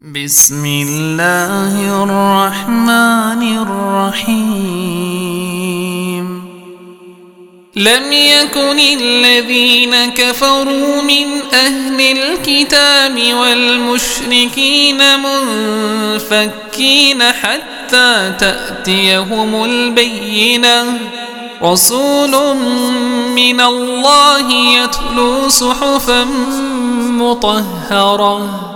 بسم الله الرحمن الرحيم. لم يكن الذين كفروا من أهل الكتاب والمشركين منفكين حتى تأتيهم البينة. رسول من الله يتلو صحفا مطهرة.